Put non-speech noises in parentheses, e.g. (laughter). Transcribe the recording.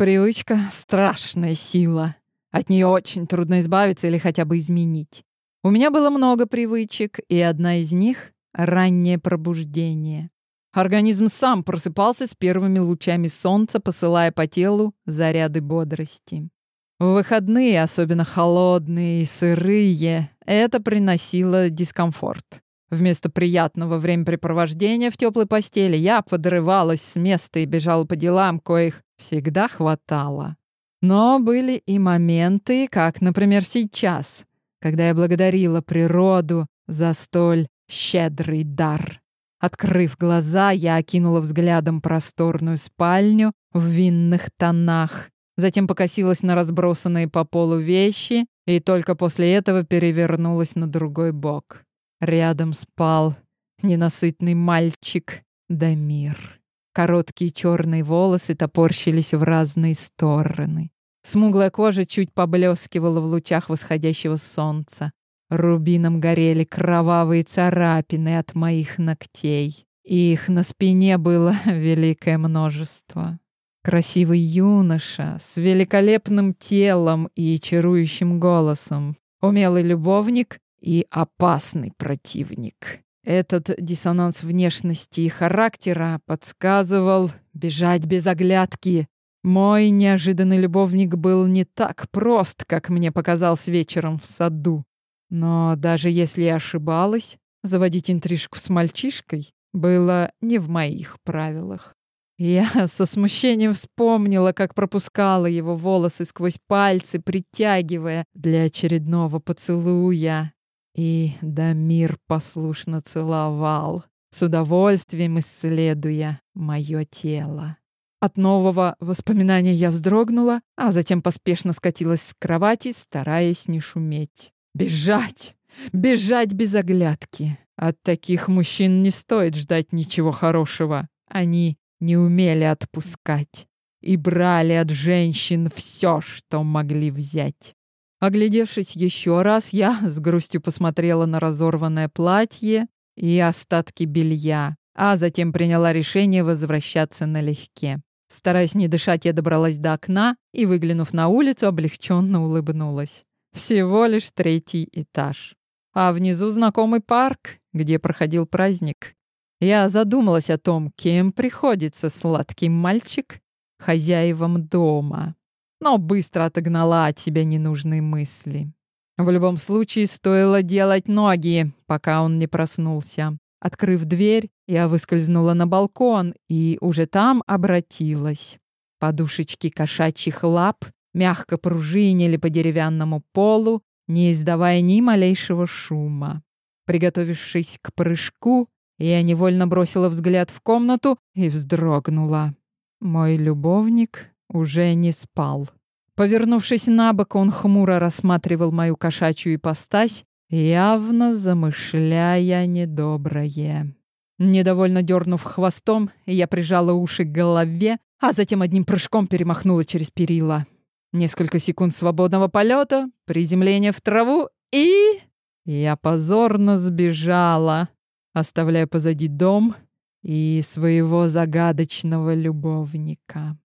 Привычка — страшная сила. От нее очень трудно избавиться или хотя бы изменить. У меня было много привычек, и одна из них — раннее пробуждение. Организм сам просыпался с первыми лучами солнца, посылая по телу заряды бодрости. В выходные, особенно холодные и сырые, это приносило дискомфорт. Вместо приятного времяпрепровождения в теплой постели я подрывалась с места и бежала по делам, коих всегда хватало. Но были и моменты, как, например, сейчас, когда я благодарила природу за столь щедрый дар. Открыв глаза, я окинула взглядом просторную спальню в винных тонах, затем покосилась на разбросанные по полу вещи и только после этого перевернулась на другой бок. Рядом спал ненасытный мальчик Дамир. Короткие черные волосы топорщились в разные стороны. Смуглая кожа чуть поблескивала в лучах восходящего солнца. Рубином горели кровавые царапины от моих ногтей. Их на спине было (laughs) великое множество. Красивый юноша с великолепным телом и чарующим голосом. Умелый любовник и опасный противник. Этот диссонанс внешности и характера подсказывал бежать без оглядки. Мой неожиданный любовник был не так прост, как мне показался вечером в саду. Но даже если я ошибалась, заводить интрижку с мальчишкой было не в моих правилах. Я со смущением вспомнила, как пропускала его волосы сквозь пальцы, притягивая для очередного поцелуя. И Дамир послушно целовал, с удовольствием исследуя мое тело. От нового воспоминания я вздрогнула, а затем поспешно скатилась с кровати, стараясь не шуметь. Бежать! Бежать без оглядки! От таких мужчин не стоит ждать ничего хорошего. Они не умели отпускать и брали от женщин все, что могли взять. Оглядевшись еще раз, я с грустью посмотрела на разорванное платье и остатки белья, а затем приняла решение возвращаться налегке. Стараясь не дышать, я добралась до окна и, выглянув на улицу, облегченно улыбнулась. Всего лишь третий этаж. А внизу знакомый парк, где проходил праздник. Я задумалась о том, кем приходится сладкий мальчик хозяевам дома, но быстро отогнала от себя ненужные мысли. В любом случае, стоило делать ноги, пока он не проснулся. Открыв дверь, я выскользнула на балкон и уже там обратилась. Подушечки кошачьих лап мягко пружинили по деревянному полу, не издавая ни малейшего шума. Приготовившись к прыжку, я невольно бросила взгляд в комнату и вздрогнула. Мой любовник уже не спал. Повернувшись на бок, он хмуро рассматривал мою кошачью ипостась, явно замышляя недоброе. Недовольно дернув хвостом, я прижала уши к голове, а затем одним прыжком перемахнула через перила. Несколько секунд свободного полета, приземление в траву и... Я позорно сбежала, оставляя позади дом и своего загадочного любовника.